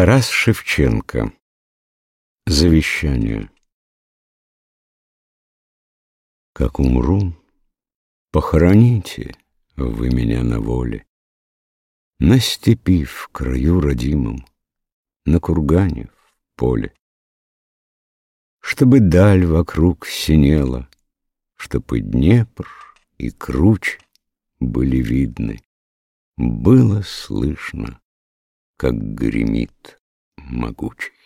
Тарас Шевченко. Завещание. Как умру, похороните вы меня на воле, На степи в краю родимом, на кургане в поле. Чтобы даль вокруг синела, Чтоб и Днепр, и круче были видны, Было слышно как гремит могучий.